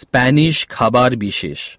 Spanish খাবার বিশেষ।